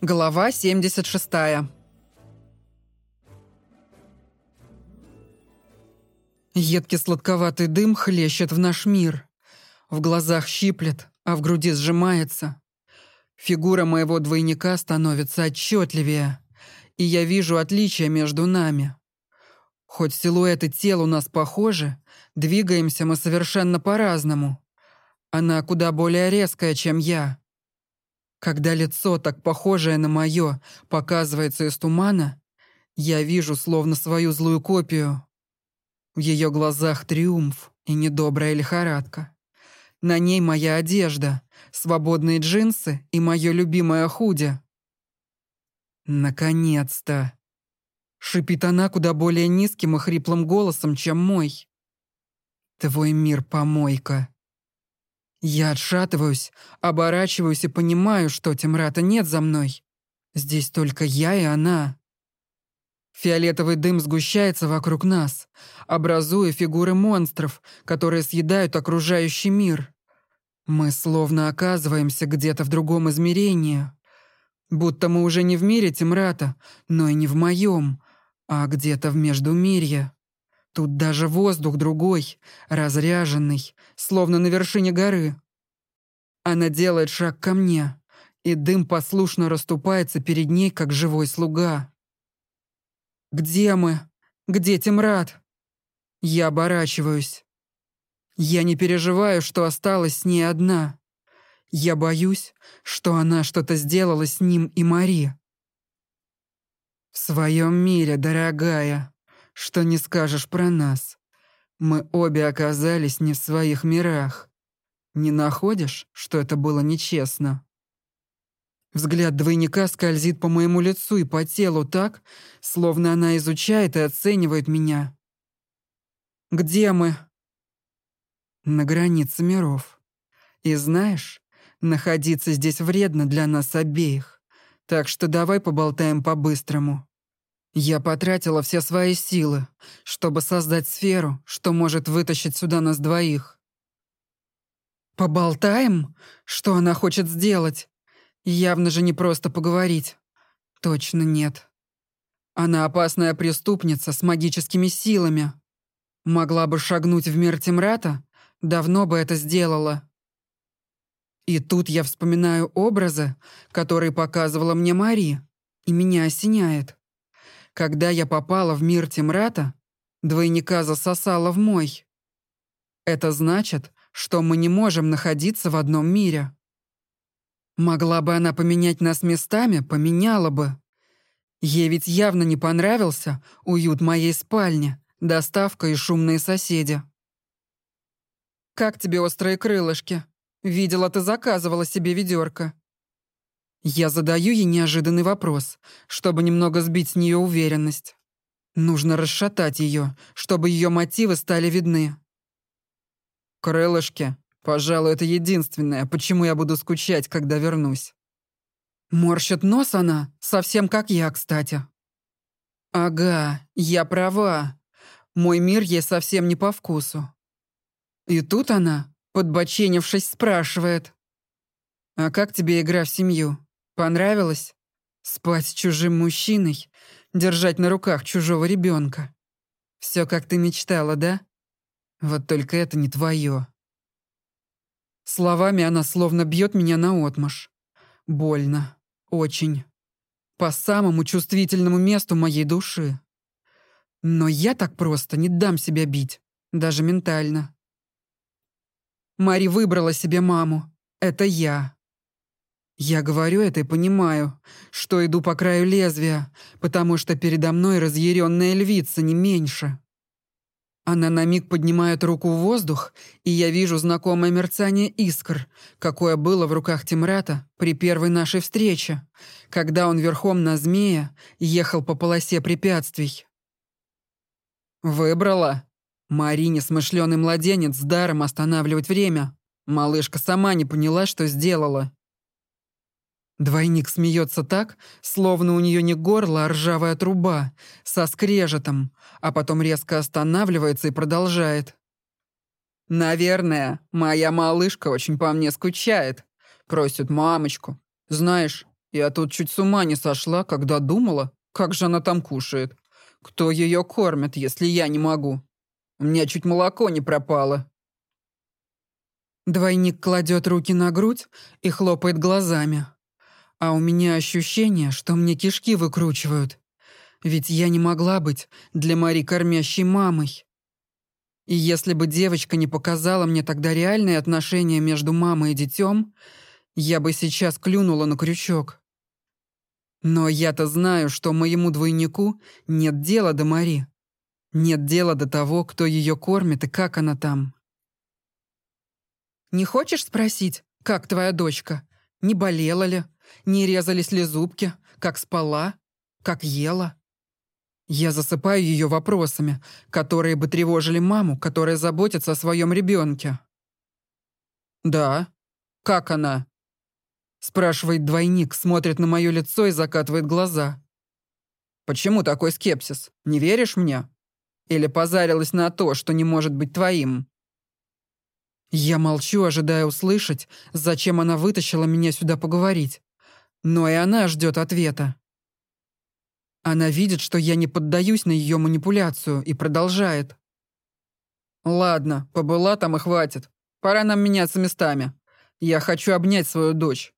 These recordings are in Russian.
Глава 76. Едкий сладковатый дым хлещет в наш мир. В глазах щиплет, а в груди сжимается. Фигура моего двойника становится отчетливее, и я вижу отличия между нами. Хоть силуэты тел у нас похожи, двигаемся мы совершенно по-разному. Она куда более резкая, чем я. Когда лицо, так похожее на мое, показывается из тумана, я вижу словно свою злую копию. В ее глазах триумф и недобрая лихорадка. На ней моя одежда, свободные джинсы и мое любимое худи. «Наконец-то!» Шипит она куда более низким и хриплым голосом, чем мой. «Твой мир — помойка. Я отшатываюсь, оборачиваюсь и понимаю, что Тимрата нет за мной. Здесь только я и она. Фиолетовый дым сгущается вокруг нас, образуя фигуры монстров, которые съедают окружающий мир. Мы словно оказываемся где-то в другом измерении. Будто мы уже не в мире Тимрата, но и не в моем, а где-то в Междумирье. Тут даже воздух другой, разряженный, словно на вершине горы. Она делает шаг ко мне, и дым послушно расступается перед ней, как живой слуга. «Где мы? Где Тимрад?» Я оборачиваюсь. Я не переживаю, что осталась с ней одна. Я боюсь, что она что-то сделала с ним и Мари. В своем мире, дорогая, что не скажешь про нас? Мы обе оказались не в своих мирах. Не находишь, что это было нечестно? Взгляд двойника скользит по моему лицу и по телу так, словно она изучает и оценивает меня. Где мы? На границе миров. И знаешь, находиться здесь вредно для нас обеих. Так что давай поболтаем по-быстрому. Я потратила все свои силы, чтобы создать сферу, что может вытащить сюда нас двоих. Поболтаем? Что она хочет сделать? Явно же не просто поговорить. Точно нет. Она опасная преступница с магическими силами. Могла бы шагнуть в мир Тимрата, давно бы это сделала. И тут я вспоминаю образы, которые показывала мне Мари, и меня осеняет. Когда я попала в мир Тимрата, двойника засосала в мой. Это значит, что мы не можем находиться в одном мире. Могла бы она поменять нас местами, поменяла бы. Ей ведь явно не понравился уют моей спальни, доставка и шумные соседи. «Как тебе острые крылышки? Видела, ты заказывала себе ведерко. Я задаю ей неожиданный вопрос, чтобы немного сбить с нее уверенность. Нужно расшатать ее, чтобы ее мотивы стали видны. Крылышки, пожалуй, это единственное, почему я буду скучать, когда вернусь. Морщит нос она, совсем как я, кстати. Ага, я права. Мой мир ей совсем не по вкусу. И тут она, подбоченившись, спрашивает. «А как тебе игра в семью?» Понравилось? Спать с чужим мужчиной, держать на руках чужого ребенка. Все как ты мечтала, да? Вот только это не твое. Словами она словно бьет меня на отмашь. Больно. Очень. По самому чувствительному месту моей души. Но я так просто не дам себя бить. Даже ментально. Мари выбрала себе маму. Это я. Я говорю это и понимаю, что иду по краю лезвия, потому что передо мной разъяренная львица не меньше. Она на миг поднимает руку в воздух, и я вижу знакомое мерцание искр, какое было в руках Тимрата при первой нашей встрече, когда он верхом на змея ехал по полосе препятствий. «Выбрала?» Марине смышленый младенец даром останавливать время. Малышка сама не поняла, что сделала. Двойник смеется так, словно у нее не горло, а ржавая труба, со скрежетом, а потом резко останавливается и продолжает. «Наверное, моя малышка очень по мне скучает. Просит мамочку. Знаешь, Я тут чуть с ума не сошла, когда думала, как же она там кушает. Кто ее кормит, если я не могу? У меня чуть молоко не пропало. Двойник кладет руки на грудь и хлопает глазами. А у меня ощущение, что мне кишки выкручивают. Ведь я не могла быть для Мари кормящей мамой. И если бы девочка не показала мне тогда реальные отношения между мамой и детем, я бы сейчас клюнула на крючок. Но я-то знаю, что моему двойнику нет дела до Мари. Нет дела до того, кто ее кормит и как она там. «Не хочешь спросить, как твоя дочка? Не болела ли? Не резались ли зубки? Как спала? Как ела?» Я засыпаю ее вопросами, которые бы тревожили маму, которая заботится о своем ребенке. «Да. Как она?» Спрашивает двойник, смотрит на мое лицо и закатывает глаза. «Почему такой скепсис? Не веришь мне? Или позарилась на то, что не может быть твоим?» Я молчу, ожидая услышать, зачем она вытащила меня сюда поговорить. Но и она ждет ответа. Она видит, что я не поддаюсь на ее манипуляцию и продолжает. «Ладно, побыла там и хватит. Пора нам меняться местами. Я хочу обнять свою дочь.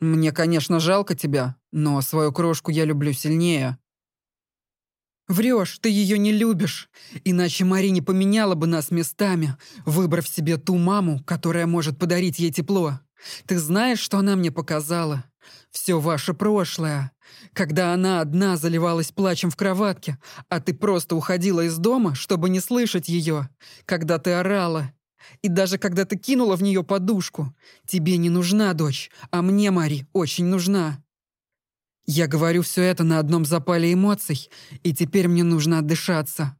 Мне, конечно, жалко тебя, но свою крошку я люблю сильнее. Врешь, ты ее не любишь. Иначе Мари не поменяла бы нас местами, выбрав себе ту маму, которая может подарить ей тепло. Ты знаешь, что она мне показала? Все ваше прошлое. Когда она одна заливалась плачем в кроватке, а ты просто уходила из дома, чтобы не слышать ее. Когда ты орала, и даже когда ты кинула в нее подушку, тебе не нужна дочь, а мне, Мари, очень нужна. Я говорю все это на одном запале эмоций, и теперь мне нужно отдышаться.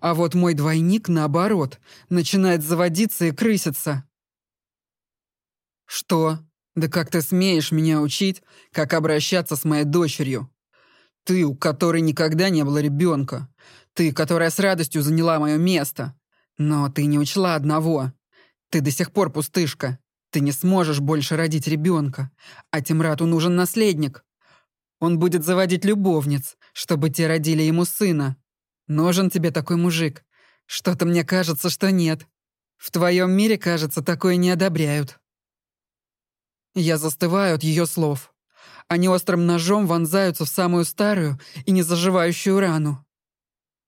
А вот мой двойник, наоборот, начинает заводиться и крыситься. Что? Да как ты смеешь меня учить, как обращаться с моей дочерью? Ты, у которой никогда не было ребенка. Ты, которая с радостью заняла мое место. Но ты не учла одного. Ты до сих пор пустышка. Ты не сможешь больше родить ребенка. А Тимрату нужен наследник. Он будет заводить любовниц, чтобы те родили ему сына. Нужен тебе такой мужик. Что-то мне кажется, что нет. В твоем мире, кажется, такое не одобряют. Я застываю от ее слов. Они острым ножом вонзаются в самую старую и незаживающую рану.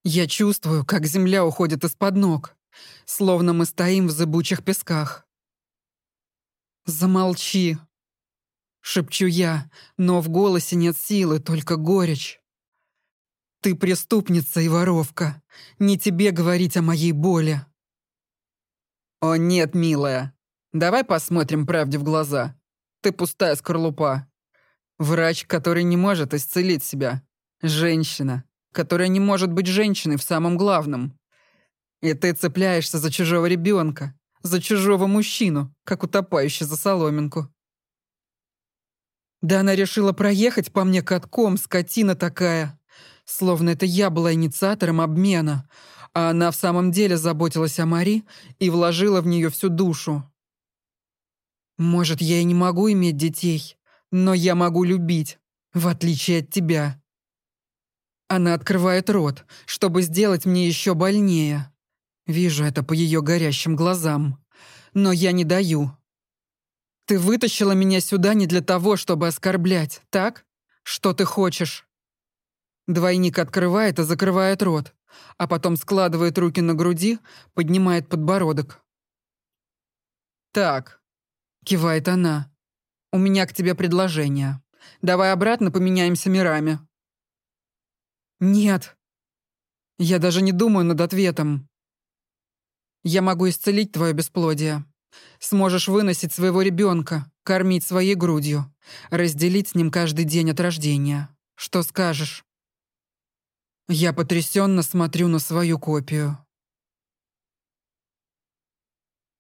Я чувствую, как земля уходит из-под ног словно мы стоим в зыбучих песках. «Замолчи!» — шепчу я, но в голосе нет силы, только горечь. «Ты преступница и воровка. Не тебе говорить о моей боли». «О нет, милая. Давай посмотрим правде в глаза. Ты пустая скорлупа. Врач, который не может исцелить себя. Женщина, которая не может быть женщиной в самом главном. И ты цепляешься за чужого ребенка, за чужого мужчину, как утопающий за соломинку. Да она решила проехать по мне катком, скотина такая. Словно это я была инициатором обмена, а она в самом деле заботилась о Мари и вложила в нее всю душу. Может, я и не могу иметь детей, но я могу любить, в отличие от тебя. Она открывает рот, чтобы сделать мне еще больнее. Вижу это по ее горящим глазам. Но я не даю. Ты вытащила меня сюда не для того, чтобы оскорблять, так? Что ты хочешь? Двойник открывает и закрывает рот, а потом складывает руки на груди, поднимает подбородок. «Так», — кивает она, — «у меня к тебе предложение. Давай обратно поменяемся мирами». «Нет». Я даже не думаю над ответом. Я могу исцелить твое бесплодие. Сможешь выносить своего ребенка, кормить своей грудью, разделить с ним каждый день от рождения. Что скажешь?» Я потрясенно смотрю на свою копию.